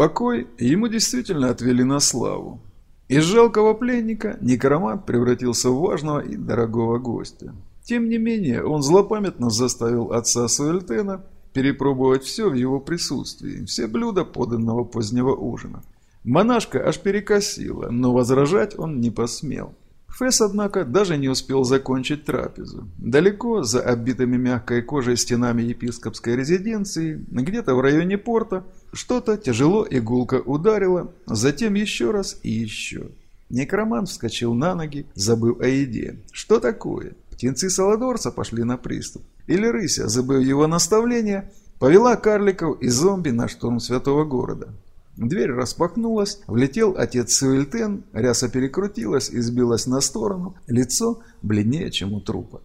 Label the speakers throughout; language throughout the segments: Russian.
Speaker 1: Покой ему действительно отвели на славу. Из жалкого пленника некромант превратился в важного и дорогого гостя. Тем не менее, он злопамятно заставил отца Суэльтена перепробовать все в его присутствии, все блюда поданного позднего ужина. Монашка аж перекосила, но возражать он не посмел. Фесс, однако, даже не успел закончить трапезу. Далеко, за оббитыми мягкой кожей стенами епископской резиденции, где-то в районе порта, что-то тяжело и гулко ударило, затем еще раз и еще. Некромант вскочил на ноги, забыв о еде. Что такое? Птенцы Саладорца пошли на приступ. Или рыся, забыв его наставления, повела карликов и зомби на штурм святого города. Дверь распахнулась, влетел отец Суэльтен, ряса перекрутилась и сбилась на сторону, лицо бледнее, чем у трупа.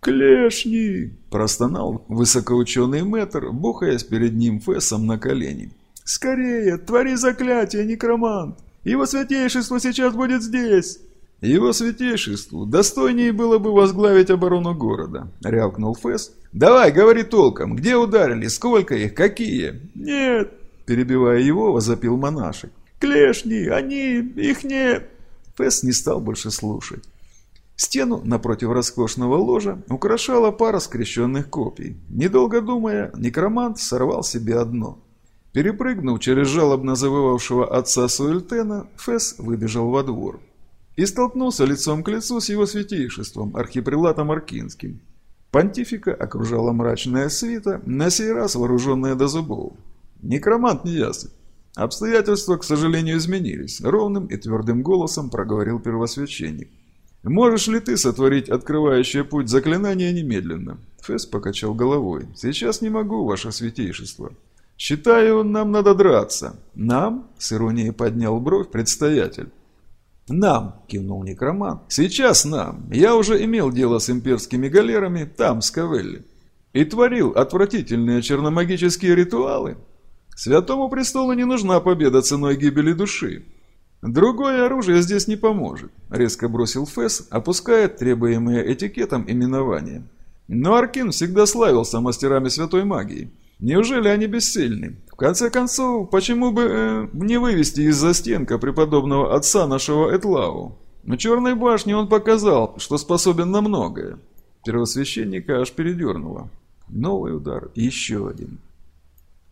Speaker 1: «Клешни!» – простонал высокоученый мэтр, бухаясь перед ним фессом на колени. «Скорее, твори заклятие, некромант! Его святейшество сейчас будет здесь!» «Его святейшеству достойнее было бы возглавить оборону города», — рявкнул Фесс. «Давай, говори толком, где ударили, сколько их, какие?»
Speaker 2: «Нет,
Speaker 1: Перебивая его, возопил монашек.
Speaker 2: «Клешни! Они... их не...»
Speaker 1: Фесс не стал больше слушать. Стену напротив роскошного ложа украшала пара скрещенных копий. Недолго думая, некромант сорвал себе одно. Перепрыгнув через жалобно завывавшего отца Суэльтена, Фесс выбежал во двор. И столкнулся лицом к лицу с его святейшеством, архипрелатом Аркинским. Понтифика окружала мрачная свита, на сей раз вооруженная до зубов. Некромант неясный. Обстоятельства, к сожалению, изменились. Ровным и твердым голосом проговорил первосвященник. «Можешь ли ты сотворить открывающее путь заклинание немедленно?» Фесс покачал головой. «Сейчас не могу, ваше святейшество. Считаю, нам надо драться». «Нам?» — с иронией поднял бровь предстоятель. «Нам!» – кивнул некромант. «Сейчас нам! Я уже имел дело с имперскими галерами там, с Кавелли. И творил отвратительные черномагические ритуалы. Святому престолу не нужна победа ценой гибели души. Другое оружие здесь не поможет, резко бросил Фесс, опуская требуемые этикетом именования. Но Аркин всегда славился мастерами святой магии. Неужели они бессильны? В конце концов, почему бы э, не вывести из-за стенка преподобного отца нашего Этлау? На Черной башне он показал, что способен на многое. Первосвященника аж передернуло. Новый удар, еще один.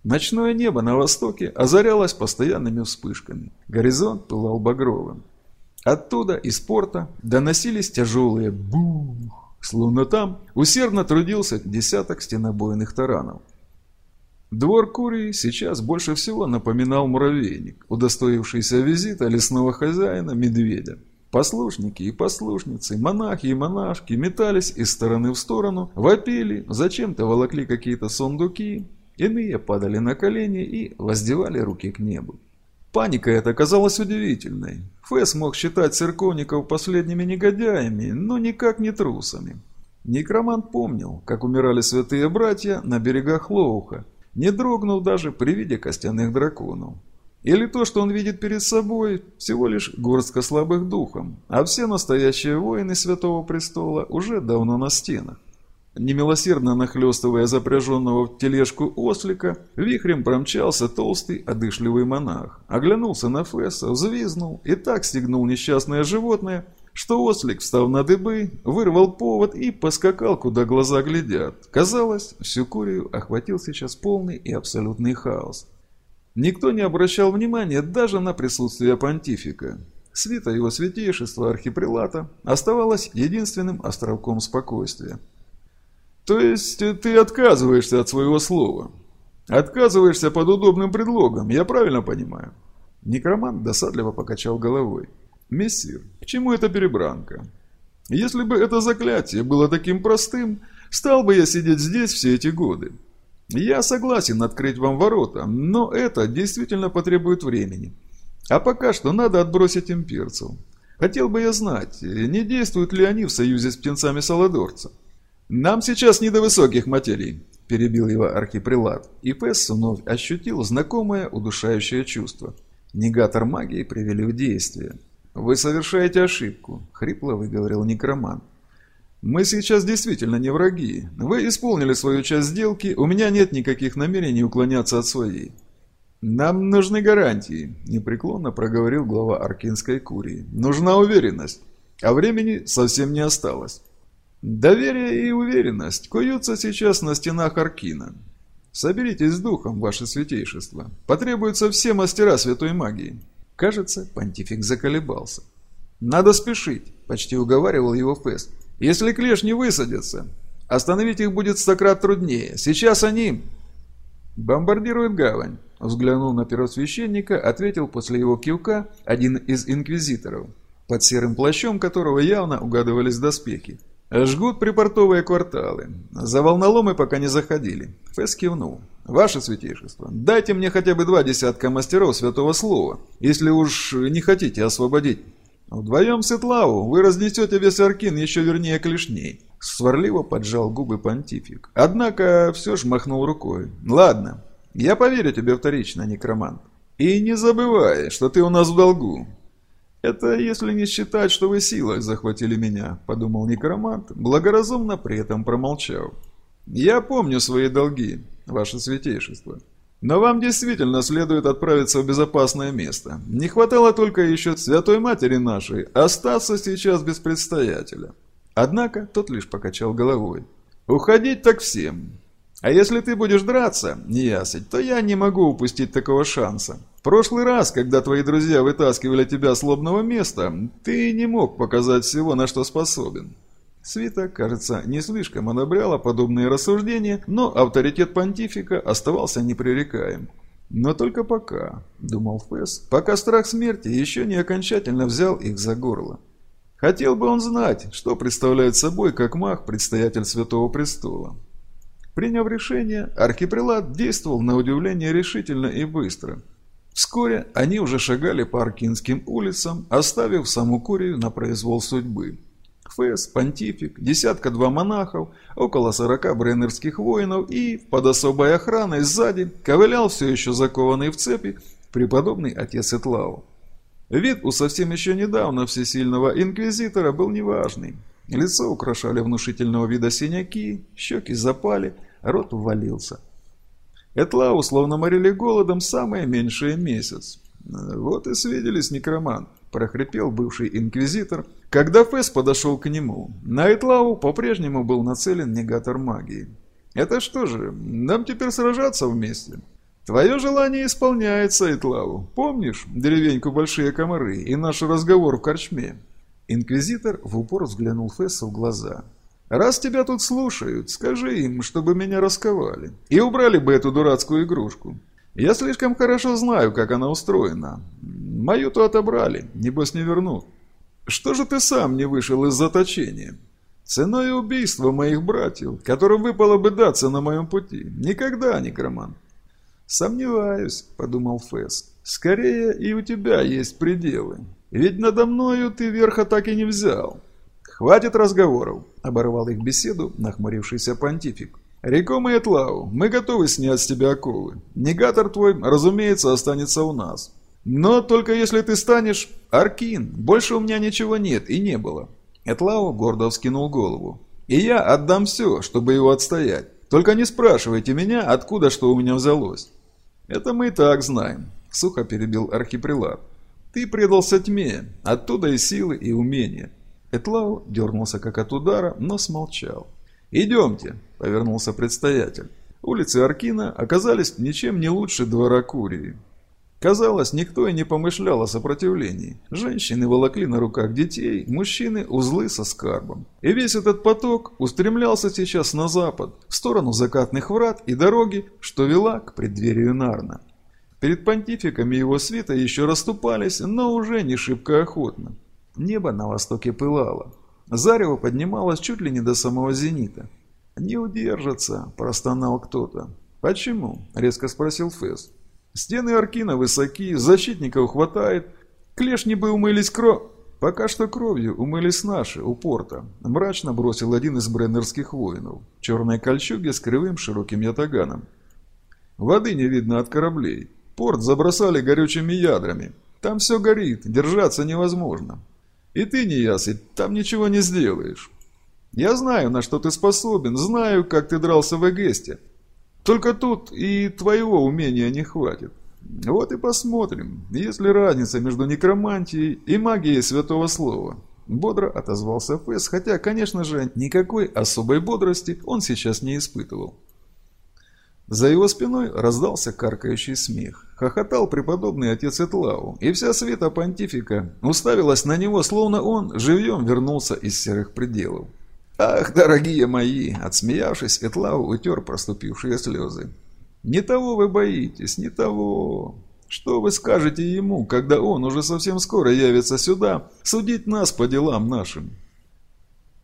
Speaker 1: Ночное небо на востоке озарялось постоянными вспышками. Горизонт пылал багровым. Оттуда, из порта, доносились тяжелые бух, словно там усердно трудился десяток стенобойных таранов. Двор Курии сейчас больше всего напоминал муравейник, удостоившийся визита лесного хозяина медведя. Послушники и послушницы, монахи и монашки метались из стороны в сторону, вопили, зачем-то волокли какие-то сундуки, Иные падали на колени и воздевали руки к небу. Паника эта казалась удивительной. Фэс мог считать церковников последними негодяями, но никак не трусами. Некромант помнил, как умирали святые братья на берегах Лоуха, не дрогнул даже при виде костяных драконов. Или то, что он видит перед собой, всего лишь горстка слабых духом, а все настоящие воины Святого Престола уже давно на стенах. Немилосердно нахлестывая запряженного в тележку ослика, вихрем промчался толстый, одышливый монах. Оглянулся на Фесса, взвизнул и так стегнул несчастное животное, что ослик, встав на дыбы, вырвал повод и поскакал, куда глаза глядят. Казалось, всю Курию охватил сейчас полный и абсолютный хаос. Никто не обращал внимания даже на присутствие понтифика. Свита его святейшества архипрелата оставалась единственным островком спокойствия. То есть э, ты отказываешься от своего слова? Отказываешься под удобным предлогом, я правильно понимаю? Некромант досадливо покачал головой. Мессир, к чему эта перебранка? Если бы это заклятие было таким простым, стал бы я сидеть здесь все эти годы. Я согласен открыть вам ворота, но это действительно потребует времени. А пока что надо отбросить имперцев. Хотел бы я знать, не действуют ли они в союзе с птенцами Саладорца. «Нам сейчас не до высоких материй», – перебил его архипрелат, и Песс вновь ощутил знакомое удушающее чувство. Негатор магии привели в действие. «Вы совершаете ошибку», – хрипло выговорил некроман. «Мы сейчас действительно не враги. Вы исполнили свою часть сделки, у меня нет никаких намерений уклоняться от своей». «Нам нужны гарантии», – непреклонно проговорил глава Аркинской курии. «Нужна уверенность, а времени совсем не осталось». «Доверие и уверенность куются сейчас на стенах Аркина. Соберитесь с духом, ваше святейшество. Потребуются все мастера святой магии». Кажется, понтифик заколебался. «Надо спешить», – почти уговаривал его Фест. «Если клеш не высадится, остановить их будет стократ труднее. Сейчас они...» «Бомбардируют гавань», — взглянул на первосвященника, ответил после его кивка один из инквизиторов, под серым плащом которого явно угадывались доспехи. «Жгут припортовые кварталы. За волноломы пока не заходили». Фэс кивнул. «Ваше святейшество, дайте мне хотя бы два десятка мастеров святого слова, если уж не хотите освободить. Вдвоем с Итлаву вы разнесете весь Аркин еще вернее клешней. Сварливо поджал губы понтифик. Однако все ж махнул рукой. «Ладно, я поверю тебе вторично, некромант. И не забывай, что ты у нас в долгу». «Это если не считать, что вы силой захватили меня», — подумал некромант, благоразумно при этом промолчал. «Я помню свои долги, ваше святейшество. Но вам действительно следует отправиться в безопасное место. Не хватало только еще Святой Матери нашей остаться сейчас без предстоятеля». Однако тот лишь покачал головой. «Уходить так всем. А если ты будешь драться, неясыть, то я не могу упустить такого шанса. В прошлый раз, когда твои друзья вытаскивали тебя с лобного места, ты не мог показать всего, на что способен». Свита, кажется, не слишком одобряла подобные рассуждения, но авторитет понтифика оставался непререкаем. «Но только пока», — думал Фесс, — «пока страх смерти еще не окончательно взял их за горло». Хотел бы он знать, что представляет собой как маг предстоятель Святого Престола. Приняв решение, архипрелат действовал на удивление решительно и быстро. Вскоре они уже шагали по Аркинским улицам, оставив саму Курию на произвол судьбы. Фэс, понтифик, десятка-два монахов, около сорока бреннерских воинов и, под особой охраной сзади, ковылял все еще закованный в цепи преподобный отец Этлау. Вид у совсем еще недавно всесильного инквизитора был неважный. Лицо украшали внушительного вида синяки, щеки запали, рот ввалился. Этла условно морили голодом самое меньшее месяц. «Вот и свиделись, некромант», – прохрипел бывший инквизитор, когда Фэс подошел к нему. На Этлау по-прежнему был нацелен негатор магии. «Это что же, нам теперь сражаться вместе?» Твое желание исполняется, Итлау. Помнишь деревеньку Большие Комары и наш разговор в корчме?» Инквизитор в упор взглянул Фессу в глаза. «Раз тебя тут слушают, скажи им, чтобы меня расковали. И убрали бы эту дурацкую игрушку. Я слишком хорошо знаю, как она устроена. Мою-то отобрали, небось не вернут. Что же ты сам не вышел из заточения?» Ценой убийства моих братьев, которым выпало бы даться на моем пути. Никогда, некромант. «Сомневаюсь», — подумал Фэс. «Скорее и у тебя есть пределы. Ведь надо мною ты верха так и не взял». «Хватит разговоров», — оборвал их беседу нахмурившийся понтифик. «Реком и Этлау, мы готовы снять с тебя оковы. Негатор твой, разумеется, останется у нас. Но только если ты станешь... Аркин, больше у меня ничего нет и не было». Этлау гордо вскинул голову. «И я отдам все, чтобы его отстоять. Только не спрашивайте меня, откуда что у меня взялось. Это мы и так знаем, сухо перебил архипрелат. Ты предался тьме, оттуда и силы, и умения. Этлау дернулся как от удара, но смолчал. «Идемте», — повернулся предстоятель. Улицы Аркина оказались ничем не лучше двора Курии. Казалось, никто и не помышлял о сопротивлении. Женщины волокли на руках детей, мужчины – узлы со скарбом. И весь этот поток устремлялся сейчас на запад, в сторону закатных врат и дороги, что вела к преддверию Нарна. Перед понтификами его свита еще расступались, но уже не шибко охотно. Небо на востоке пылало. Зарево поднималось чуть ли не до самого зенита. «Не удержится», – простонал кто-то. «Почему?» – резко спросил Фесс. Стены Аркина высоки, защитников хватает. Клешни бы умылись кровь. Пока что кровью умылись наши, у порта. Мрачно бросил один из бреннерских воинов. Черной кольчуге с кривым широким ятаганом. Воды не видно от кораблей. Порт забросали горючими ядрами. Там все горит, держаться невозможно. И ты, не ясый, там ничего не сделаешь. Я знаю, на что ты способен, знаю, как ты дрался в Эгесте. Только тут и твоего умения не хватит. Вот и посмотрим, есть ли разница между некромантией и магией Святого Слова. Бодро отозвался Фэс, хотя, конечно же, никакой особой бодрости он сейчас не испытывал. За его спиной раздался каркающий смех. Хохотал преподобный отец Этлау, и вся света понтифика уставилась на него, словно он живьем вернулся из серых пределов. «Ах, дорогие мои!» – отсмеявшись, Этлау утер проступившие слезы. «Не того вы боитесь, не того. Что вы скажете ему, когда он уже совсем скоро явится сюда судить нас по делам нашим?»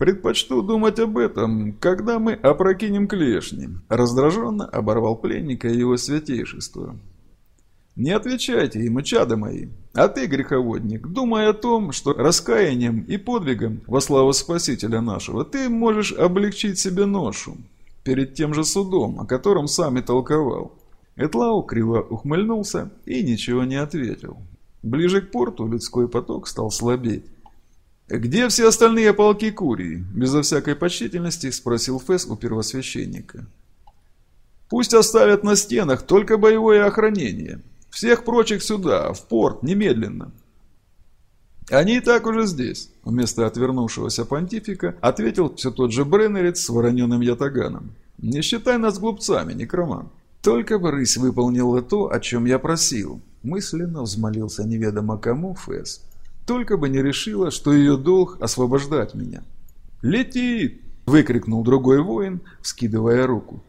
Speaker 1: «Предпочту думать об этом, когда мы опрокинем клешни», – раздраженно оборвал пленника его святейшество. «Не отвечайте ему, чада мои, а ты, греховодник, думай о том, что раскаянием и подвигом во славу Спасителя нашего ты можешь облегчить себе ношу перед тем же судом, о котором сам и толковал». Этлау криво ухмыльнулся и ничего не ответил. Ближе к порту людской поток стал слабеть. «Где все остальные полки Курии?» – безо всякой почтительности спросил Фесс у первосвященника. «Пусть оставят на стенах только боевое охранение. Всех прочих сюда, в порт, немедленно». «Они и так уже здесь», – вместо отвернувшегося понтифика ответил все тот же Бреннерец с вороненным ятаганом. «Не считай нас глупцами, некроман. Только бы рысь выполнила то, о чем я просил», – мысленно взмолился неведомо кому Фесс. Только бы не решила, что ее долг освобождать меня. «Летит!» – выкрикнул другой воин, вскидывая руку.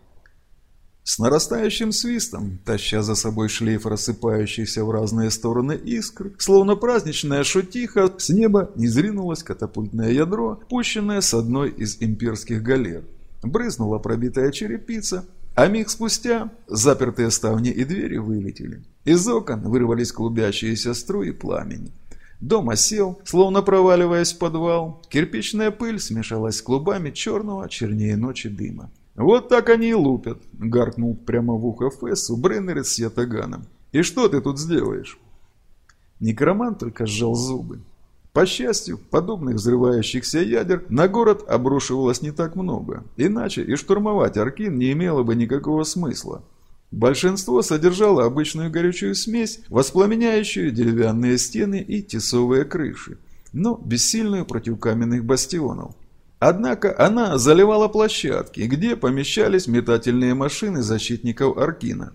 Speaker 1: С нарастающим свистом, таща за собой шлейф рассыпающихся в разные стороны искр, словно праздничная шутиха, с неба не зринулось катапультное ядро, пущенное с одной из имперских галер. Брызнула пробитая черепица, а миг спустя запертые ставни и двери вылетели. Из окон вырвались клубящиеся струи пламени. Дом осел, словно проваливаясь в подвал. Кирпичная пыль смешалась с клубами черного, чернее ночи дыма. «Вот так они и лупят», — гаркнул прямо в ухо Фессу Бреннерец с ятаганом. «И что ты тут сделаешь?» Некромант только сжал зубы. По счастью, подобных взрывающихся ядер на город обрушивалось не так много, иначе и штурмовать Аркин не имело бы никакого смысла. Большинство содержало обычную горючую смесь, воспламеняющую деревянные стены и тесовые крыши, но бессильную против каменных бастионов. Однако она заливала площадки, где помещались метательные машины защитников Аркина.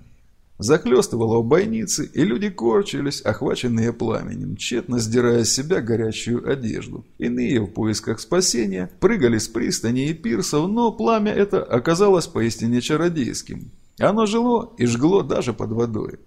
Speaker 1: Захлестывала в бойницы, и люди корчились, охваченные пламенем, тщетно сдирая с себя горящую одежду. Иные в поисках спасения прыгали с пристани и пирсов, но пламя это оказалось поистине чародейским. Оно жило и жгло даже под водой.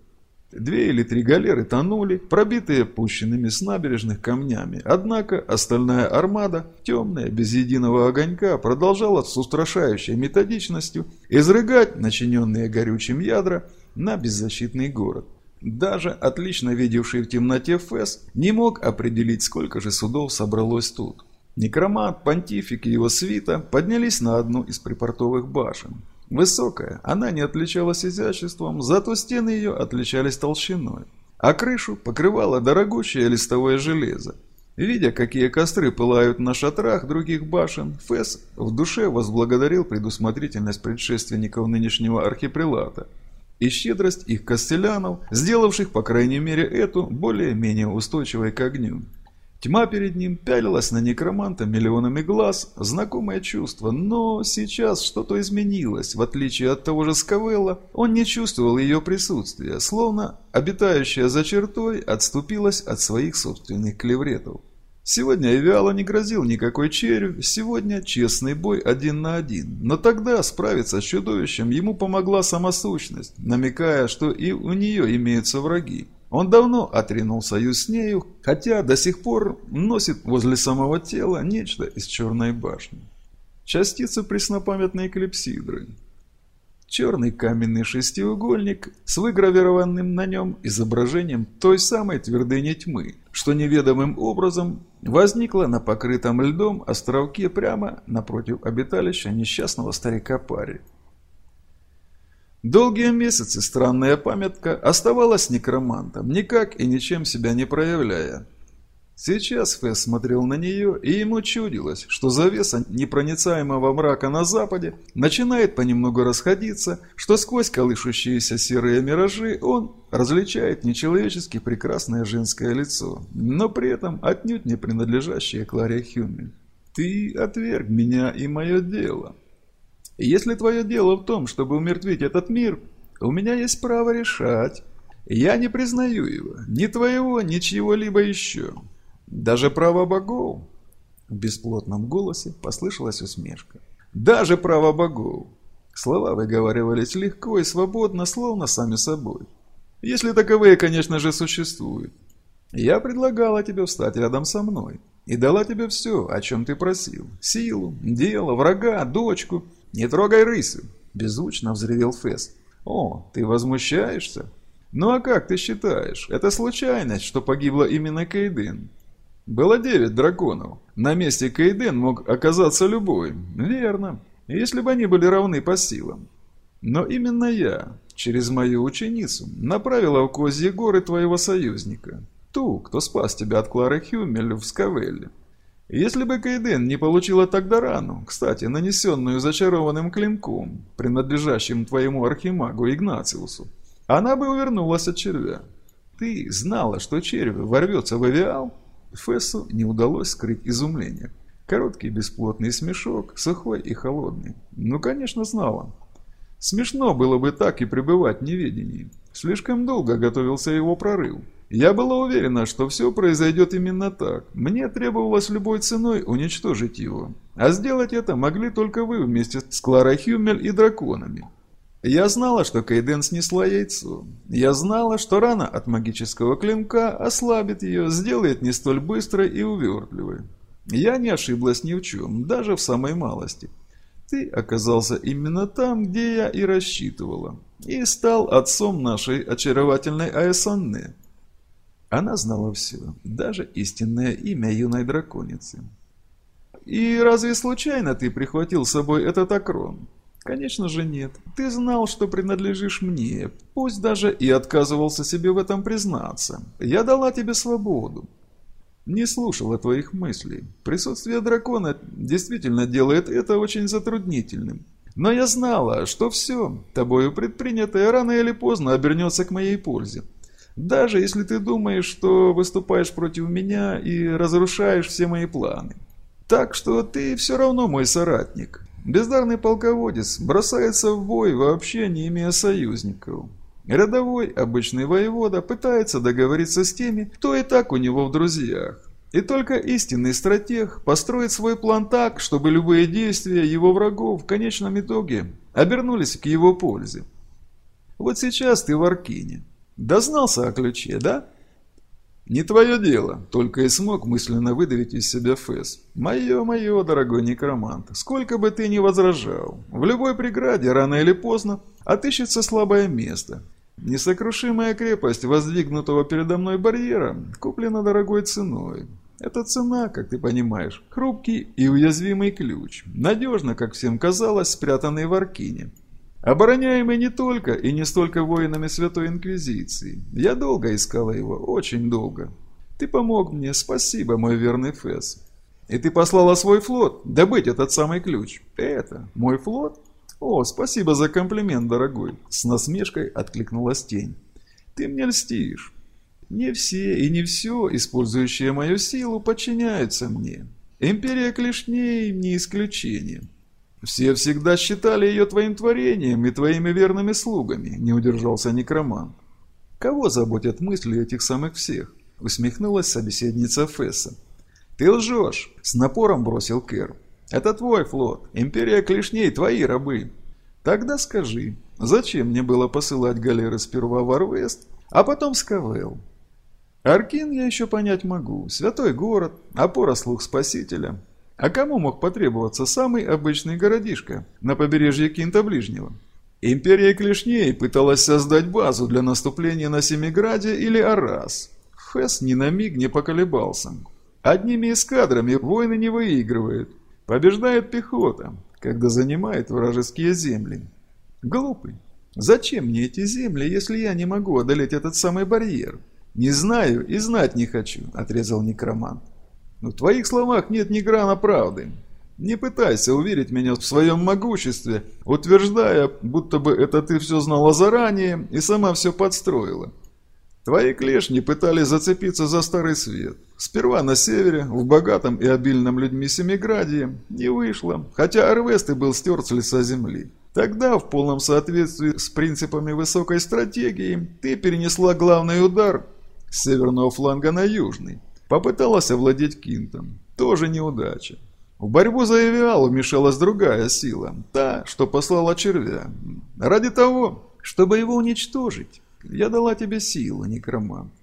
Speaker 1: Две или три галеры тонули, пробитые пущенными с набережных камнями. Однако остальная армада, темная, без единого огонька, продолжала с устрашающей методичностью изрыгать начиненные горючим ядра на беззащитный город. Даже отлично видевший в темноте Фэс не мог определить, сколько же судов собралось тут. Некромат, понтифик и его свита поднялись на одну из припортовых башен. Высокая, она не отличалась изяществом, зато стены ее отличались толщиной. А крышу покрывало дорогущее листовое железо. Видя, какие костры пылают на шатрах других башен, Фэс в душе возблагодарил предусмотрительность предшественников нынешнего архипрелата и щедрость их костелянов, сделавших, по крайней мере, эту более-менее устойчивой к огню. Тьма перед ним пялилась на некроманта миллионами глаз, знакомое чувство, но сейчас что-то изменилось. В отличие от того же Скавелла, он не чувствовал ее присутствия, словно обитающая за чертой отступилась от своих собственных клевретов. Сегодня Эвиала не грозил никакой червь, сегодня честный бой один на один. Но тогда справиться с чудовищем ему помогла сама сущность, намекая, что и у нее имеются враги. Он давно отринул союз с нею, хотя до сих пор носит возле самого тела нечто из черной башни. Частица преснопамятной клипсидры. Черный каменный шестиугольник с выгравированным на нем изображением той самой твердыни тьмы, что неведомым образом возникла на покрытом льдом островке прямо напротив обиталища несчастного старика Пари. Долгие месяцы странная памятка оставалась некромантом, никак и ничем себя не проявляя. Сейчас Фесс смотрел на нее, и ему чудилось, что завеса непроницаемого мрака на западе начинает понемногу расходиться, что сквозь колышущиеся серые миражи он различает нечеловечески прекрасное женское лицо, но при этом отнюдь не принадлежащее Кларе Хюмель. «Ты отверг меня и мое дело. Если твое дело в том, чтобы умертвить этот мир, у меня есть право решать. Я не признаю его, ни твоего, ни чьего-либо еще». Даже право богов. В бесплотном голосе послышалась усмешка. Даже право богов. Слова выговаривались легко и свободно, словно сами собой. Если таковые, конечно же, существуют. Я предлагала тебе встать рядом со мной. И дала тебе все, о чем ты просил. Силу, дело, врага, дочку. Не трогай рысу. Беззвучно взревел Фесс. О, ты возмущаешься? Ну а как ты считаешь, это случайность, что погибла именно Кейден? Было девять драконов. На месте Кейден мог оказаться любой. Верно. Если бы они были равны по силам. Но именно я, через мою ученицу, направила в Козьи горы твоего союзника. Ту, кто спас тебя от Клары Хюмель в Скавелле. Если бы Кейден не получила тогда рану, кстати, нанесенную зачарованным клинком, принадлежащим твоему архимагу Игнациусу, она бы увернулась от червя. Ты знала, что червь ворвется в авиал? Фессу не удалось скрыть изумление. Короткий бесплотный смешок, сухой и холодный. Ну, конечно, знала. Смешно было бы так и пребывать в неведении. Слишком долго готовился его прорыв. Я была уверена, что все произойдет именно так. Мне требовалось любой ценой уничтожить его. А сделать это могли только вы вместе с Кларой Хюмель и драконами. Я знала, что Кейден снесла яйцо. Я знала, что рана от магического клинка ослабит ее, сделает не столь быстрой и увертливой. Я не ошиблась ни в чем, даже в самой малости. Ты оказался именно там, где я и рассчитывала, и стал отцом нашей очаровательной Аэсанне. Она знала все, даже истинное имя юной драконицы. «И разве случайно ты прихватил с собой этот окрон?» Конечно же нет. Ты знал, что принадлежишь мне, пусть даже и отказывался себе в этом признаться. Я дала тебе свободу. Не слушала твоих мыслей. Присутствие дракона действительно делает это очень затруднительным. Но я знала, что все, тобою предпринятое рано или поздно обернется к моей пользе. Даже если ты думаешь, что выступаешь против меня и разрушаешь все мои планы. Так что ты все равно мой соратник. Бездарный полководец бросается в бой, вообще не имея союзников. Рядовой, обычный воевода, пытается договориться с теми, кто и так у него в друзьях. И только истинный стратег построит свой план так, чтобы любые действия его врагов в конечном итоге обернулись к его пользе. Вот сейчас ты в Аркине. Дознался о ключе, да? «Не твое дело», — только и смог мысленно выдавить из себя Фэс. «Мое, мое, дорогой некромант, сколько бы ты ни возражал, в любой преграде рано или поздно отыщется слабое место. Несокрушимая крепость воздвигнутого передо мной барьера куплена дорогой ценой. Эта цена, как ты понимаешь, хрупкий и уязвимый ключ, надежно, как всем казалось, спрятанный в Аркине. Обороняемый не только и не столько воинами Святой Инквизиции. Я долго искала его, очень долго. Ты помог мне, спасибо, мой верный Фэс. И ты послала свой флот добыть этот самый ключ. Это мой флот? О, спасибо за комплимент, дорогой. С насмешкой откликнулась тень. Ты мне льстишь. Не все и не все, использующие мою силу, подчиняются мне. Империя клешней не исключение. «Все всегда считали ее твоим творением и твоими верными слугами», – не удержался некромант. «Кого заботят мысли этих самых всех?» – усмехнулась собеседница Фесса. «Ты лжешь!» – с напором бросил Кэр. «Это твой флот. Империя клешней – твои рабы. Тогда скажи, зачем мне было посылать галеры сперва в Арвест, а потом в Скавел? Аркин я еще понять могу. Святой город, опора слух Спасителя. А кому мог потребоваться самый обычный городишко на побережье Кинта Ближнего? Империя Клешней пыталась создать базу для наступления на Семиграде или Арас. Фесс ни на миг не поколебался. Одними эскадрами войны не выигрывает. Побеждает пехота, когда занимает вражеские земли. Глупый. Зачем мне эти земли, если я не могу одолеть этот самый барьер? «Не знаю и знать не хочу», — отрезал некромант. «Но в твоих словах нет ни грана правды. Не пытайся уверить меня в своем могуществе, утверждая, будто бы это ты все знала заранее и сама все подстроила. Твои клешни пытались зацепиться за Старый Свет. Сперва на севере, в богатом и обильном людьми Семиградии, не вышло, хотя Арвест и был стерт с лица земли. Тогда, в полном соответствии с принципами высокой стратегии, ты перенесла главный удар с северного фланга на южный. Попыталась овладеть Кинтом. Тоже неудача. В борьбу за Эвиал вмешалась другая сила, та, что послала червя. Ради того, чтобы его уничтожить, я дала тебе силу, некромант.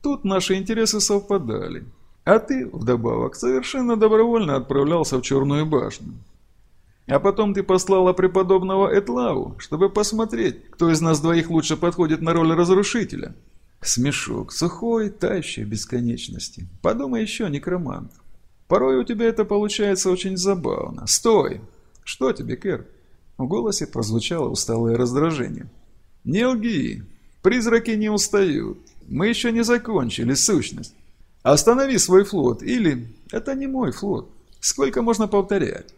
Speaker 1: Тут наши интересы совпадали. А ты, вдобавок, совершенно добровольно отправлялся в Черную башню. А потом ты послала преподобного Этлау, чтобы посмотреть, кто из нас двоих лучше подходит на роль разрушителя. Смешок, сухой, тающий бесконечности. Подумай еще, некромант. Порой у тебя это получается очень забавно. Стой! Что тебе, Кэр? В голосе прозвучало усталое раздражение. Не лги. Призраки не устают. Мы еще не закончили сущность. Останови свой флот, или... Это не мой флот. Сколько можно повторять?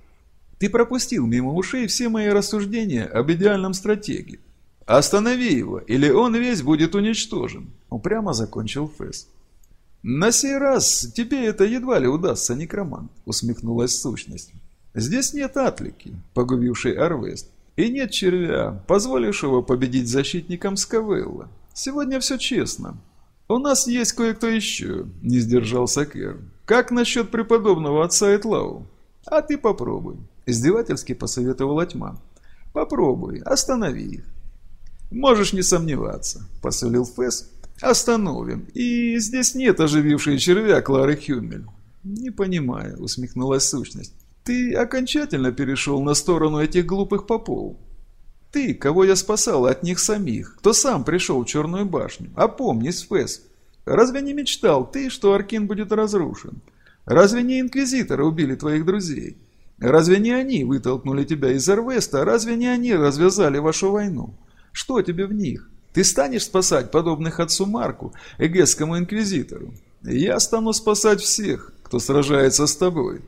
Speaker 1: Ты пропустил мимо ушей все мои рассуждения об идеальном стратегии. Останови его, или он весь будет уничтожен. Упрямо закончил Фесс. «На сей раз тебе это едва ли удастся, некромант», — усмехнулась сущность. «Здесь нет Атлики, погубившей Арвест, и нет червя, позволившего победить защитникам Скавелла. Сегодня все честно. У нас есть кое-кто еще», — не сдержался Кэр. «Как насчет преподобного отца Этлау?» «А ты попробуй», — издевательски посоветовала тьма. «Попробуй, останови их». «Можешь не сомневаться», — посолил Фесс, «Остановим. И здесь нет оживившей червя Клары Хюмель». «Не понимаю», — усмехнулась сущность. «Ты окончательно перешел на сторону этих глупых попов. Ты, кого я спасал от них самих, кто сам пришел в Черную башню. Опомнись, Фэс. Разве не мечтал ты, что Аркин будет разрушен? Разве не инквизиторы убили твоих друзей? Разве не они вытолкнули тебя из Арвеста? Разве не они развязали вашу войну? Что тебе в них?» Ты станешь спасать подобных отцу Марку, эгесскому инквизитору. Я стану спасать всех, кто сражается с тобой.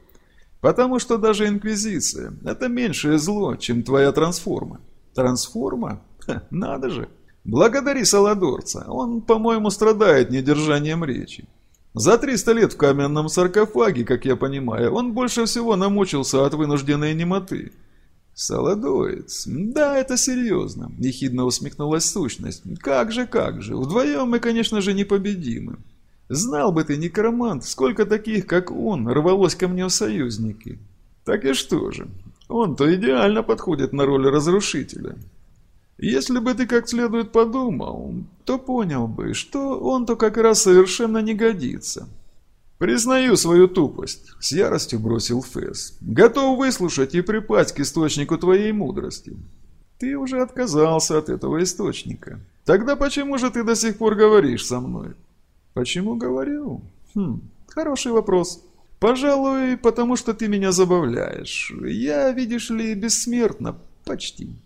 Speaker 1: Потому что даже инквизиция – это меньшее зло, чем твоя трансформа. Трансформа? Ха, надо же. Благодари Саладорца, он, по-моему, страдает недержанием речи. За 300 лет в каменном саркофаге, как я понимаю, он больше всего намучился от вынужденной немоты. «Солодоец? Да, это серьезно», – ехидно усмехнулась сущность. «Как же, как же. Вдвоем мы, конечно же, непобедимы. Знал бы ты, некромант, сколько таких, как он, рвалось ко мне в союзники. Так и что же, он-то идеально подходит на роль разрушителя. Если бы ты как следует подумал, то понял бы, что он-то как раз совершенно не годится». «Признаю свою тупость», — с яростью бросил Фэс. «Готов выслушать и припасть к источнику твоей мудрости». «Ты уже отказался от этого источника. Тогда почему же ты до сих пор говоришь со мной?» «Почему говорю?» «Хм, хороший вопрос. Пожалуй, потому что ты меня забавляешь. Я, видишь ли, бессмертна. Почти.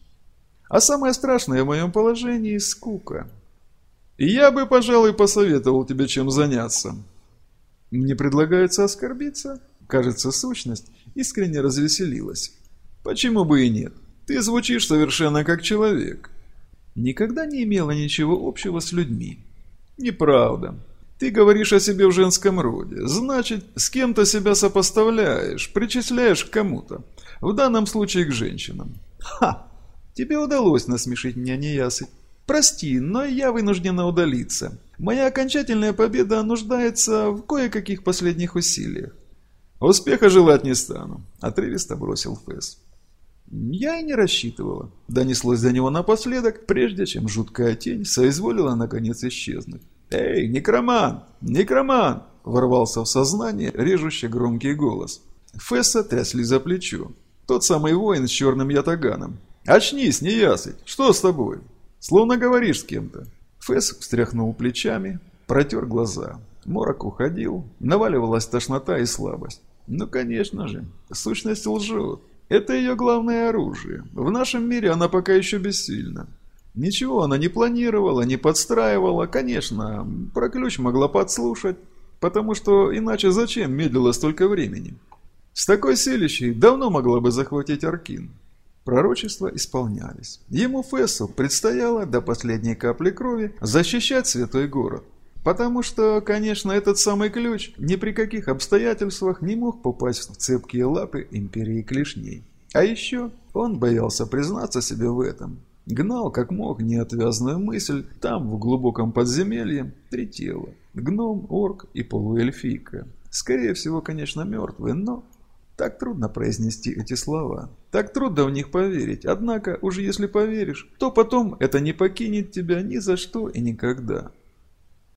Speaker 1: А самое страшное в моем положении — скука. Я бы, пожалуй, посоветовал тебе чем заняться». Мне предлагается оскорбиться? Кажется, сущность искренне развеселилась. Почему бы и нет? Ты звучишь совершенно как человек. Никогда не имела ничего общего с людьми. Неправда. Ты говоришь о себе в женском роде. Значит, с кем-то себя сопоставляешь, причисляешь к кому-то. В данном случае к женщинам. Ха! Тебе удалось насмешить меня, неясыть. Прости, но я вынуждена удалиться. Моя окончательная победа нуждается в кое-каких последних усилиях. Успеха желать не стану, отрывисто бросил Фэс. Я и не рассчитывала. Донеслось до него напоследок, прежде чем жуткая тень соизволила наконец исчезнуть. «Эй, некроман! Некроман!» ворвался в сознание режущий громкий голос. Фесса трясли за плечо. Тот самый воин с черным ятаганом. «Очнись, неясыть! Что с тобой?» Словно говоришь с кем-то. Фэс встряхнул плечами, протер глаза. Морок уходил, наваливалась тошнота и слабость. Ну, конечно же, сущность лжет. Это ее главное оружие. В нашем мире она пока еще бессильна. Ничего она не планировала, не подстраивала. Конечно, про ключ могла подслушать, потому что иначе зачем медлила столько времени? С такой силищей давно могла бы захватить Аркин. Пророчества исполнялись. Ему Фессу предстояло до последней капли крови защищать святой город. Потому что, конечно, этот самый ключ ни при каких обстоятельствах не мог попасть в цепкие лапы Империи Клешней. А еще он боялся признаться себе в этом. Гнал как мог неотвязную мысль, там, в глубоком подземелье, три тела. Гном, орк и полуэльфийка. Скорее всего, конечно, мертвые, но так трудно произнести эти слова. Так трудно в них поверить. Однако, уже если поверишь, то потом это не покинет тебя ни за что и никогда.